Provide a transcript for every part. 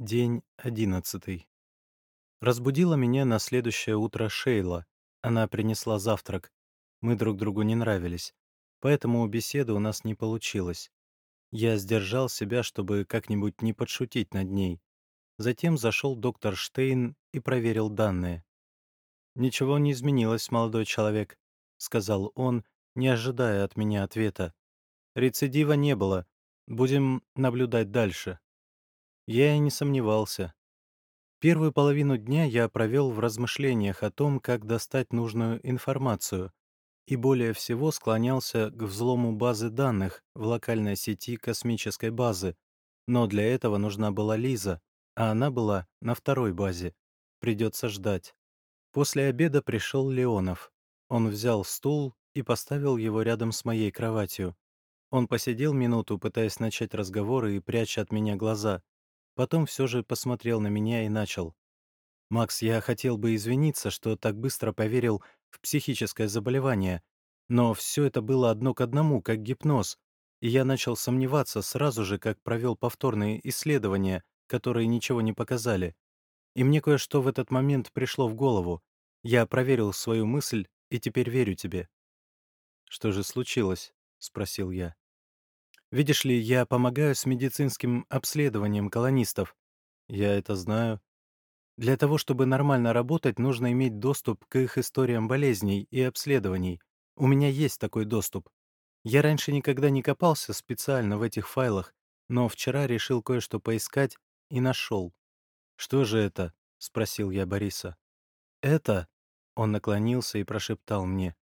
День одиннадцатый. Разбудила меня на следующее утро Шейла. Она принесла завтрак. Мы друг другу не нравились, поэтому беседы у нас не получилось. Я сдержал себя, чтобы как-нибудь не подшутить над ней. Затем зашел доктор Штейн и проверил данные. «Ничего не изменилось, молодой человек», — сказал он, не ожидая от меня ответа. «Рецидива не было. Будем наблюдать дальше». Я и не сомневался. Первую половину дня я провел в размышлениях о том, как достать нужную информацию, и более всего склонялся к взлому базы данных в локальной сети космической базы, но для этого нужна была Лиза, а она была на второй базе. Придется ждать. После обеда пришел Леонов. Он взял стул и поставил его рядом с моей кроватью. Он посидел минуту, пытаясь начать разговор и пряча от меня глаза. Потом все же посмотрел на меня и начал. «Макс, я хотел бы извиниться, что так быстро поверил в психическое заболевание, но все это было одно к одному, как гипноз, и я начал сомневаться сразу же, как провел повторные исследования, которые ничего не показали. И мне кое-что в этот момент пришло в голову. Я проверил свою мысль и теперь верю тебе». «Что же случилось?» — спросил я. «Видишь ли, я помогаю с медицинским обследованием колонистов. Я это знаю. Для того, чтобы нормально работать, нужно иметь доступ к их историям болезней и обследований. У меня есть такой доступ. Я раньше никогда не копался специально в этих файлах, но вчера решил кое-что поискать и нашел. «Что же это?» — спросил я Бориса. «Это...» — он наклонился и прошептал мне.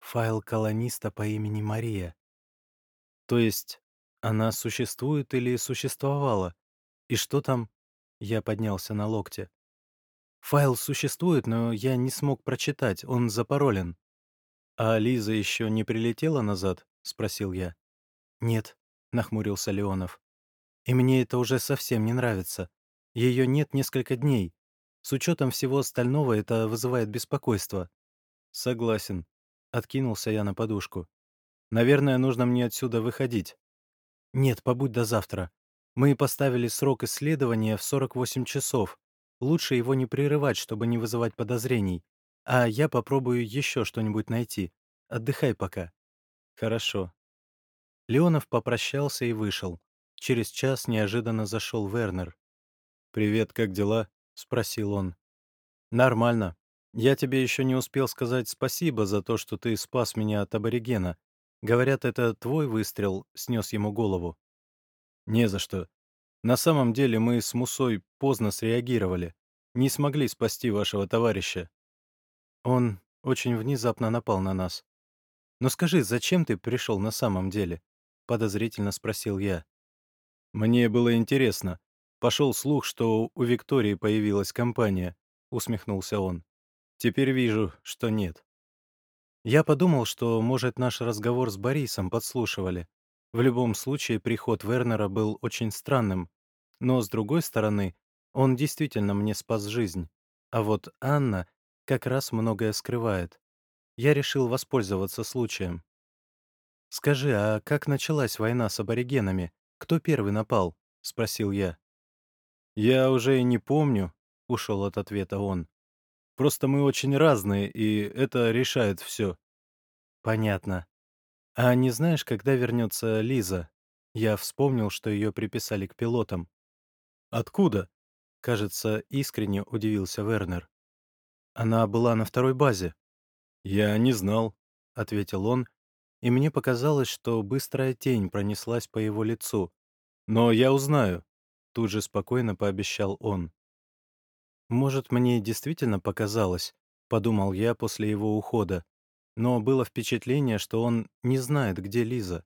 «Файл колониста по имени Мария». «То есть она существует или существовала? И что там?» Я поднялся на локте. «Файл существует, но я не смог прочитать, он запаролен». «А Лиза еще не прилетела назад?» — спросил я. «Нет», — нахмурился Леонов. «И мне это уже совсем не нравится. Ее нет несколько дней. С учетом всего остального это вызывает беспокойство». «Согласен», — откинулся я на подушку. «Наверное, нужно мне отсюда выходить». «Нет, побудь до завтра. Мы поставили срок исследования в 48 часов. Лучше его не прерывать, чтобы не вызывать подозрений. А я попробую еще что-нибудь найти. Отдыхай пока». «Хорошо». Леонов попрощался и вышел. Через час неожиданно зашел Вернер. «Привет, как дела?» — спросил он. «Нормально. Я тебе еще не успел сказать спасибо за то, что ты спас меня от аборигена. Говорят, это твой выстрел снес ему голову». «Не за что. На самом деле мы с Мусой поздно среагировали. Не смогли спасти вашего товарища. Он очень внезапно напал на нас. Но скажи, зачем ты пришел на самом деле? Подозрительно спросил я. Мне было интересно. Пошел слух, что у Виктории появилась компания. Усмехнулся он. Теперь вижу, что нет. Я подумал, что, может, наш разговор с Борисом подслушивали. В любом случае, приход Вернера был очень странным. Но, с другой стороны, он действительно мне спас жизнь. А вот Анна как раз многое скрывает. Я решил воспользоваться случаем. «Скажи, а как началась война с аборигенами? Кто первый напал?» — спросил я. «Я уже и не помню», — ушел от ответа он. «Просто мы очень разные, и это решает все». «Понятно. А не знаешь, когда вернется Лиза?» Я вспомнил, что ее приписали к пилотам. «Откуда?» — кажется, искренне удивился Вернер. «Она была на второй базе». «Я не знал», — ответил он, и мне показалось, что быстрая тень пронеслась по его лицу. «Но я узнаю», — тут же спокойно пообещал он. «Может, мне действительно показалось», — подумал я после его ухода, но было впечатление, что он не знает, где Лиза.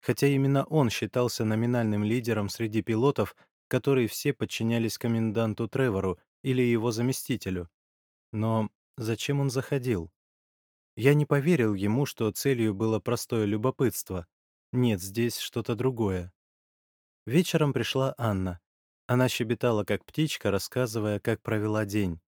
Хотя именно он считался номинальным лидером среди пилотов, которые все подчинялись коменданту Тревору или его заместителю. Но зачем он заходил? Я не поверил ему, что целью было простое любопытство. Нет, здесь что-то другое. Вечером пришла Анна. Она щебетала, как птичка, рассказывая, как провела день.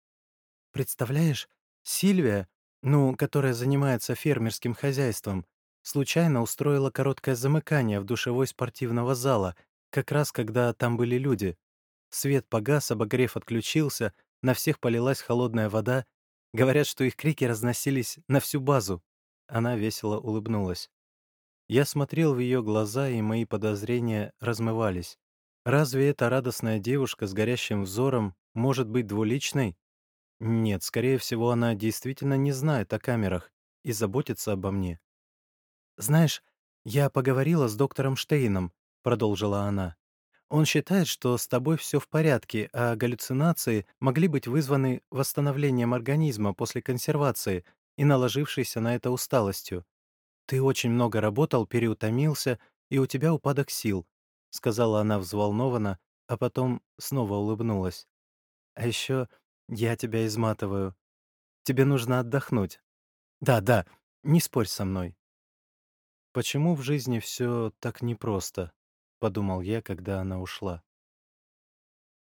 «Представляешь, Сильвия, ну, которая занимается фермерским хозяйством, случайно устроила короткое замыкание в душевой спортивного зала, как раз когда там были люди. Свет погас, обогрев отключился, на всех полилась холодная вода. Говорят, что их крики разносились на всю базу. Она весело улыбнулась. Я смотрел в ее глаза, и мои подозрения размывались. Разве эта радостная девушка с горящим взором может быть двуличной? Нет, скорее всего, она действительно не знает о камерах и заботится обо мне. «Знаешь, я поговорила с доктором Штейном», — продолжила она. «Он считает, что с тобой все в порядке, а галлюцинации могли быть вызваны восстановлением организма после консервации и наложившейся на это усталостью. Ты очень много работал, переутомился, и у тебя упадок сил», — сказала она взволнованно, а потом снова улыбнулась. «А еще я тебя изматываю. Тебе нужно отдохнуть. Да, да, не спорь со мной». «Почему в жизни все так непросто?» — подумал я, когда она ушла.